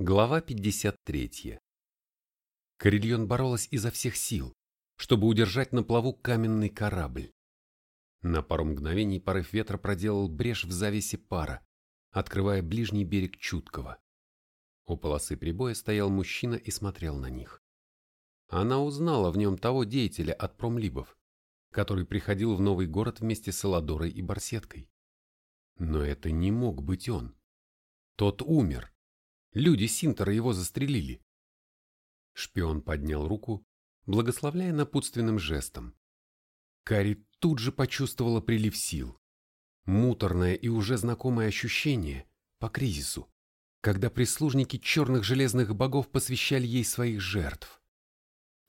Глава 53. Карельон боролась изо всех сил, чтобы удержать на плаву каменный корабль. На пару мгновений порыв ветра проделал брешь в завесе пара, открывая ближний берег Чуткого. У полосы прибоя стоял мужчина и смотрел на них. Она узнала в нем того деятеля от промлибов, который приходил в новый город вместе с Эладорой и Барсеткой. Но это не мог быть он. Тот умер, Люди Синтера его застрелили. Шпион поднял руку, благословляя напутственным жестом. Кари тут же почувствовала прилив сил. Муторное и уже знакомое ощущение по кризису, когда прислужники черных железных богов посвящали ей своих жертв.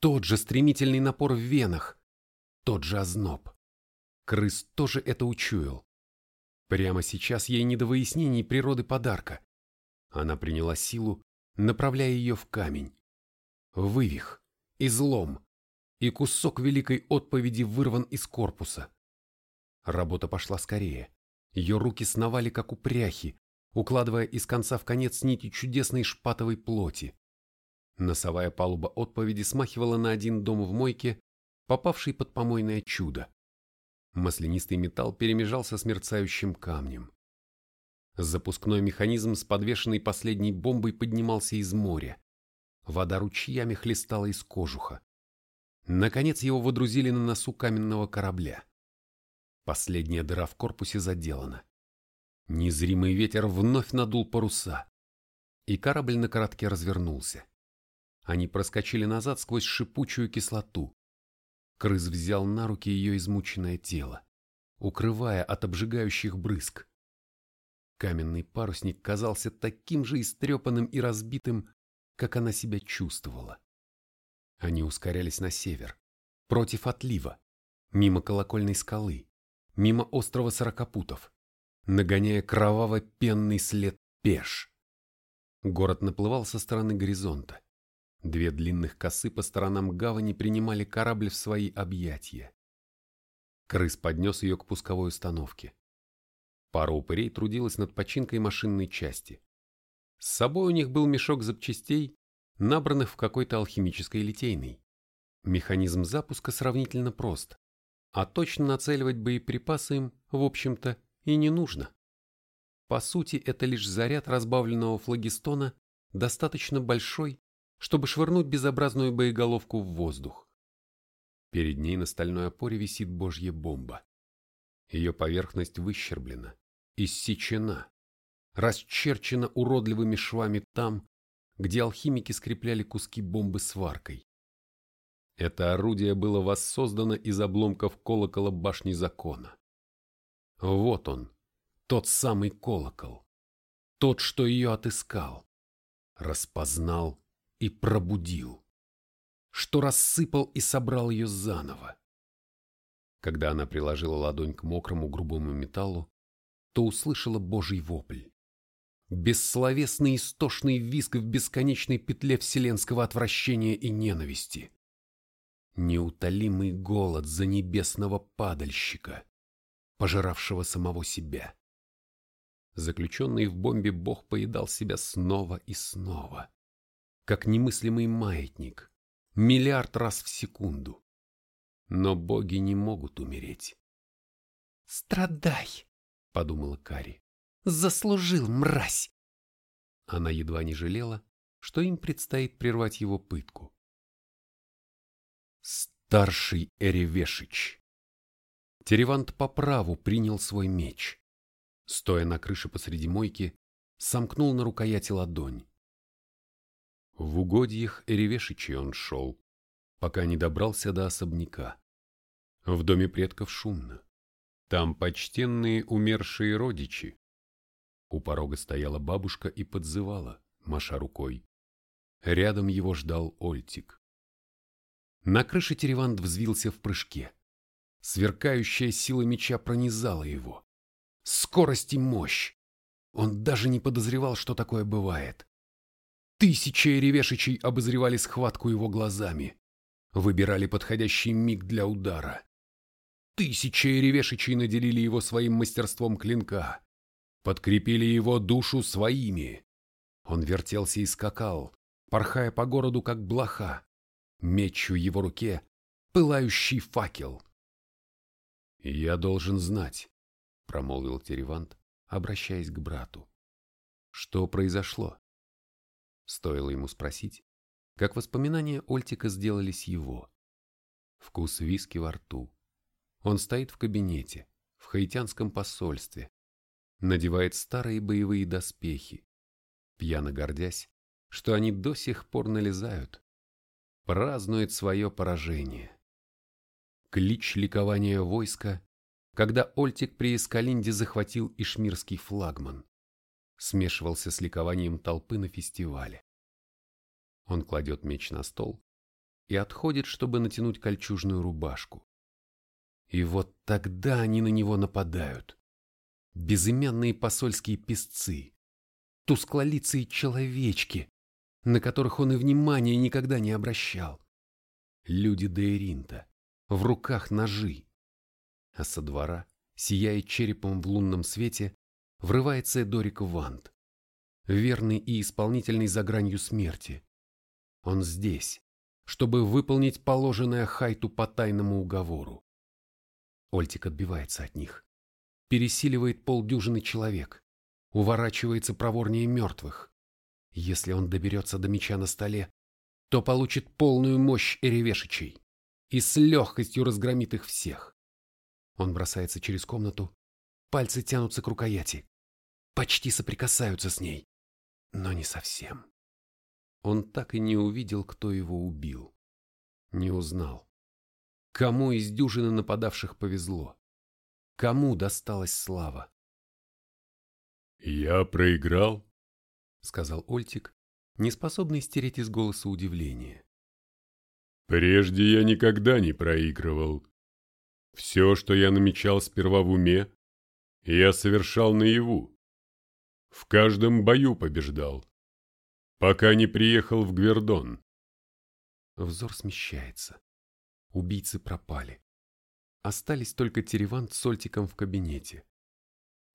Тот же стремительный напор в венах, тот же озноб. Крыс тоже это учуял. Прямо сейчас ей не до выяснений природы подарка. Она приняла силу, направляя ее в камень. Вывих, излом, и кусок великой отповеди вырван из корпуса. Работа пошла скорее. Ее руки сновали, как упряхи, укладывая из конца в конец нити чудесной шпатовой плоти. Носовая палуба отповеди смахивала на один дом в мойке, попавший под помойное чудо. Маслянистый металл перемежался с мерцающим камнем. Запускной механизм с подвешенной последней бомбой поднимался из моря. Вода ручьями хлестала из кожуха. Наконец его водрузили на носу каменного корабля. Последняя дыра в корпусе заделана. Незримый ветер вновь надул паруса, и корабль на коротке развернулся. Они проскочили назад сквозь шипучую кислоту. Крыс взял на руки ее измученное тело, укрывая от обжигающих брызг. Каменный парусник казался таким же истрепанным и разбитым, как она себя чувствовала. Они ускорялись на север, против отлива, мимо колокольной скалы, мимо острова Сорокопутов, нагоняя кроваво-пенный след пеш. Город наплывал со стороны горизонта. Две длинных косы по сторонам гавани принимали корабль в свои объятия. Крыс поднес ее к пусковой установке. Пара упырей трудилась над починкой машинной части. С собой у них был мешок запчастей, набранных в какой-то алхимической литейной. Механизм запуска сравнительно прост, а точно нацеливать боеприпасы им, в общем-то, и не нужно. По сути, это лишь заряд разбавленного флагистона, достаточно большой, чтобы швырнуть безобразную боеголовку в воздух. Перед ней на стальной опоре висит божья бомба. Ее поверхность выщерблена, иссечена, расчерчена уродливыми швами там, где алхимики скрепляли куски бомбы сваркой. Это орудие было воссоздано из обломков колокола башни закона. Вот он, тот самый колокол, тот, что ее отыскал, распознал и пробудил, что рассыпал и собрал ее заново. Когда она приложила ладонь к мокрому грубому металлу, то услышала божий вопль. Бессловесный истошный визг в бесконечной петле вселенского отвращения и ненависти. Неутолимый голод за небесного падальщика, пожиравшего самого себя. Заключенный в бомбе бог поедал себя снова и снова, как немыслимый маятник, миллиард раз в секунду. Но боги не могут умереть. «Страдай!» — подумала Кари. «Заслужил, мразь!» Она едва не жалела, что им предстоит прервать его пытку. Старший Эревешич. Теревант по праву принял свой меч. Стоя на крыше посреди мойки, сомкнул на рукояти ладонь. В угодьях Эревешичи он шел, пока не добрался до особняка. В доме предков шумно. Там почтенные умершие родичи. У порога стояла бабушка и подзывала, маша рукой. Рядом его ждал Ольтик. На крыше Теревант взвился в прыжке. Сверкающая сила меча пронизала его. Скорость и мощь. Он даже не подозревал, что такое бывает. Тысячи ревешичей обозревали схватку его глазами. Выбирали подходящий миг для удара. Тысячи ревешичей наделили его своим мастерством клинка, подкрепили его душу своими. Он вертелся и скакал, порхая по городу, как блоха. Меч в его руке, пылающий факел. «Я должен знать», — промолвил Теревант, обращаясь к брату. «Что произошло?» Стоило ему спросить, как воспоминания Ольтика сделались его. Вкус виски во рту. Он стоит в кабинете, в хаитянском посольстве, надевает старые боевые доспехи, пьяно гордясь, что они до сих пор налезают, празднует свое поражение. Клич ликования войска, когда Ольтик при Эскалинде захватил ишмирский флагман, смешивался с ликованием толпы на фестивале. Он кладет меч на стол и отходит, чтобы натянуть кольчужную рубашку. И вот тогда они на него нападают. Безымянные посольские песцы, тусклолицые человечки, на которых он и внимания никогда не обращал. Люди Дейринта, в руках ножи. А со двора, сияя черепом в лунном свете, врывается Эдорик Вант, верный и исполнительный за гранью смерти. Он здесь, чтобы выполнить положенное Хайту по тайному уговору. Ольтик отбивается от них. Пересиливает полдюжины человек. Уворачивается проворнее мертвых. Если он доберется до меча на столе, то получит полную мощь Эревешичей и с легкостью разгромит их всех. Он бросается через комнату, пальцы тянутся к рукояти, почти соприкасаются с ней, но не совсем. Он так и не увидел, кто его убил. Не узнал. Кому из дюжины нападавших повезло? Кому досталась слава? «Я проиграл», — сказал Ольтик, неспособный стереть из голоса удивление. «Прежде я никогда не проигрывал. Все, что я намечал сперва в уме, я совершал наяву. В каждом бою побеждал, пока не приехал в Гвердон. Взор смещается. Убийцы пропали. Остались только Теревант с Ольтиком в кабинете.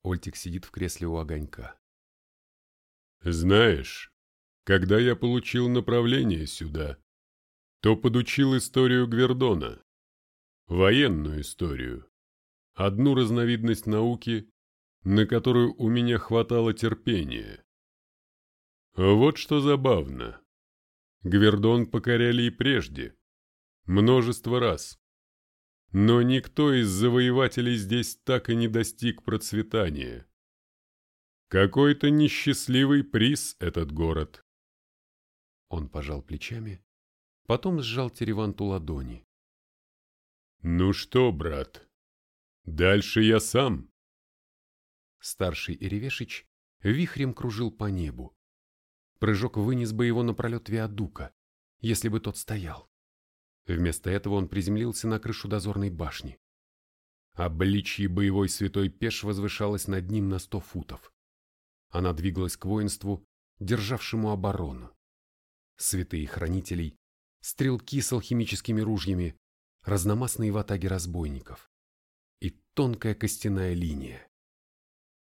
Ольтик сидит в кресле у огонька. Знаешь, когда я получил направление сюда, то подучил историю Гвердона. Военную историю. Одну разновидность науки, на которую у меня хватало терпения. Вот что забавно. Гвердон покоряли и прежде. Множество раз. Но никто из завоевателей здесь так и не достиг процветания. Какой-то несчастливый приз этот город. Он пожал плечами, потом сжал Тереванту ладони. «Ну что, брат, дальше я сам». Старший Иревешич вихрем кружил по небу. Прыжок вынес бы его напролет Виадука, если бы тот стоял. Вместо этого он приземлился на крышу дозорной башни. Обличье боевой святой Пеш возвышалось над ним на сто футов. Она двигалась к воинству, державшему оборону. Святые хранителей, стрелки с алхимическими ружьями, разномастные ватаги разбойников и тонкая костяная линия.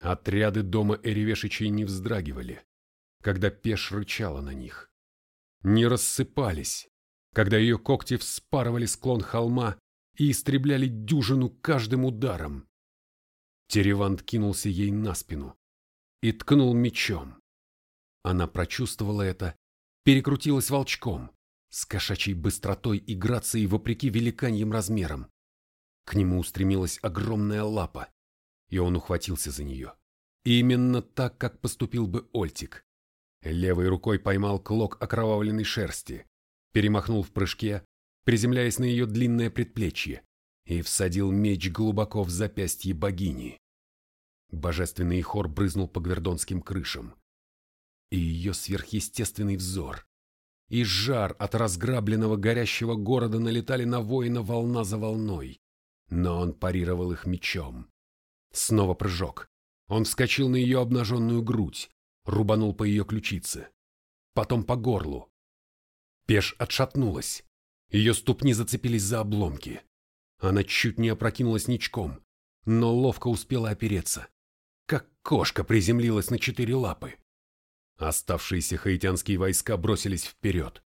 Отряды дома Эревешичей не вздрагивали, когда Пеш рычала на них. Не рассыпались, когда ее когти вспарывали склон холма и истребляли дюжину каждым ударом. Теревант кинулся ей на спину и ткнул мечом. Она прочувствовала это, перекрутилась волчком, с кошачьей быстротой и грацией вопреки великаньим размерам. К нему устремилась огромная лапа, и он ухватился за нее. Именно так, как поступил бы Ольтик. Левой рукой поймал клок окровавленной шерсти, перемахнул в прыжке, приземляясь на ее длинное предплечье, и всадил меч глубоко в запястье богини. Божественный хор брызнул по гвердонским крышам. И ее сверхъестественный взор, и жар от разграбленного горящего города налетали на воина волна за волной, но он парировал их мечом. Снова прыжок. Он вскочил на ее обнаженную грудь, рубанул по ее ключице, потом по горлу, Пеш отшатнулась. Ее ступни зацепились за обломки. Она чуть не опрокинулась ничком, но ловко успела опереться. Как кошка приземлилась на четыре лапы. Оставшиеся хаитянские войска бросились вперед.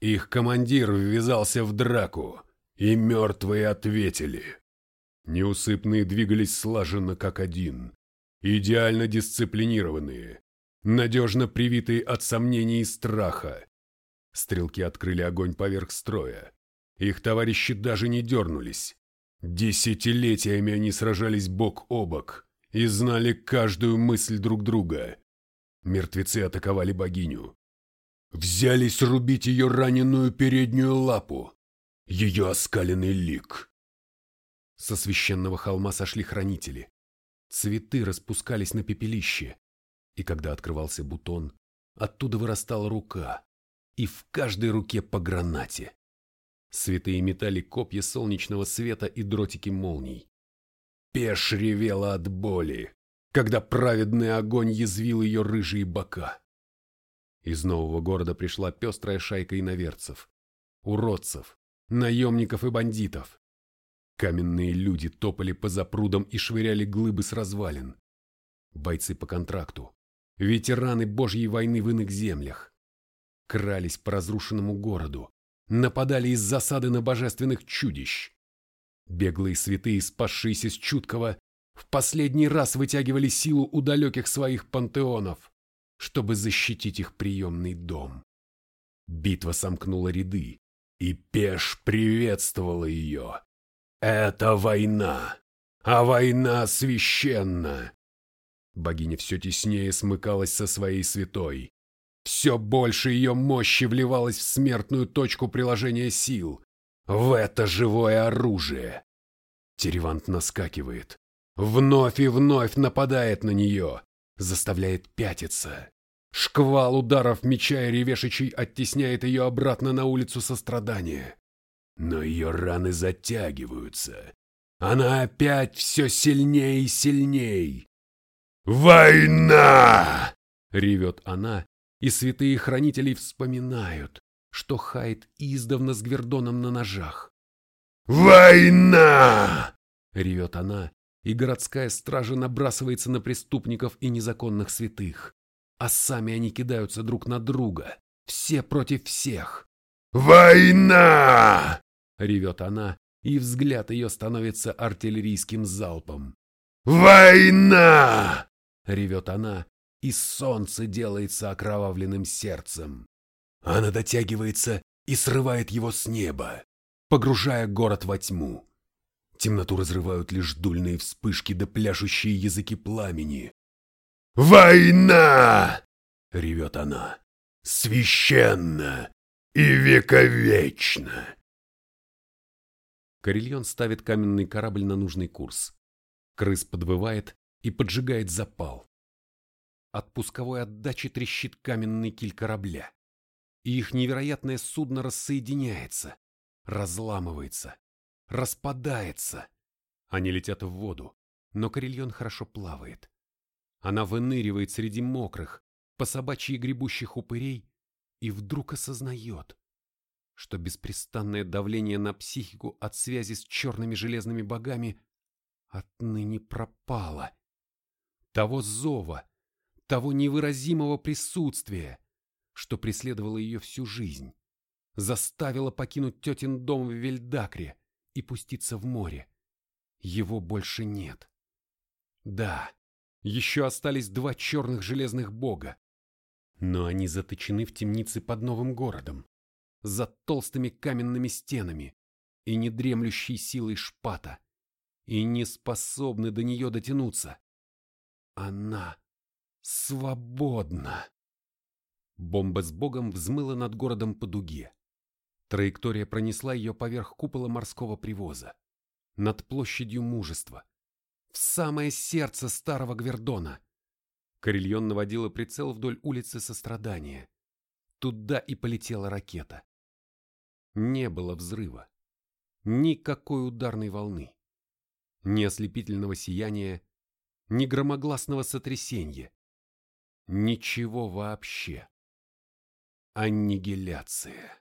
Их командир ввязался в драку, и мертвые ответили. Неусыпные двигались слаженно как один, идеально дисциплинированные, надежно привитые от сомнений и страха. Стрелки открыли огонь поверх строя. Их товарищи даже не дернулись. Десятилетиями они сражались бок о бок и знали каждую мысль друг друга. Мертвецы атаковали богиню. Взялись рубить ее раненую переднюю лапу, ее оскаленный лик. Со священного холма сошли хранители. Цветы распускались на пепелище, и когда открывался бутон, оттуда вырастала рука, и в каждой руке по гранате. Святые метали копья солнечного света и дротики молний. Пеш ревела от боли, когда праведный огонь язвил ее рыжие бока. Из нового города пришла пестрая шайка иноверцев, уродцев, наемников и бандитов. Каменные люди топали по запрудам и швыряли глыбы с развалин. Бойцы по контракту, ветераны Божьей войны в иных землях. Крались по разрушенному городу, нападали из засады на божественных чудищ. Беглые святые, спасшиеся с чуткого, в последний раз вытягивали силу у далеких своих пантеонов, чтобы защитить их приемный дом. Битва сомкнула ряды, и Пеш приветствовала ее. Это война, а война священна. Богиня все теснее смыкалась со своей святой. Все больше ее мощи вливалось в смертную точку приложения сил, в это живое оружие. Теревант наскакивает, вновь и вновь нападает на нее, заставляет пятиться. Шквал ударов меча и ревешичей оттесняет ее обратно на улицу сострадания. Но ее раны затягиваются. Она опять все сильнее и сильней. «Война!» — ревет она, и святые хранители вспоминают, что Хайд издавна с Гвердоном на ножах. «Война!» — ревет она, и городская стража набрасывается на преступников и незаконных святых, а сами они кидаются друг на друга, все против всех. «Война!» — ревет она, и взгляд ее становится артиллерийским залпом. «Война!» — ревет она, и солнце делается окровавленным сердцем. Она дотягивается и срывает его с неба, погружая город во тьму. Темноту разрывают лишь дульные вспышки да пляшущие языки пламени. «Война!» — ревет она. «Священно и вековечно!» Карельон ставит каменный корабль на нужный курс. Крыс подвывает и поджигает запал. От пусковой отдачи трещит каменный киль корабля, и их невероятное судно рассоединяется, разламывается, распадается. Они летят в воду, но Карельон хорошо плавает. Она выныривает среди мокрых, по собачьи гребущих упырей и вдруг осознает, что беспрестанное давление на психику от связи с черными железными богами отныне пропало. Того зова, того невыразимого присутствия, что преследовало ее всю жизнь, заставило покинуть тетин дом в Вельдакре и пуститься в море. Его больше нет. Да, еще остались два черных железных бога, но они заточены в темнице под новым городом, за толстыми каменными стенами и недремлющей силой шпата, и не способны до нее дотянуться. Она Свободно! Бомба с богом взмыла над городом по дуге. Траектория пронесла ее поверх купола морского привоза, над площадью мужества, в самое сердце старого Гвердона. Карельон наводила прицел вдоль улицы сострадания. Туда и полетела ракета. Не было взрыва. Никакой ударной волны. Ни ослепительного сияния, ни громогласного сотрясения. Ничего вообще. Аннигиляция.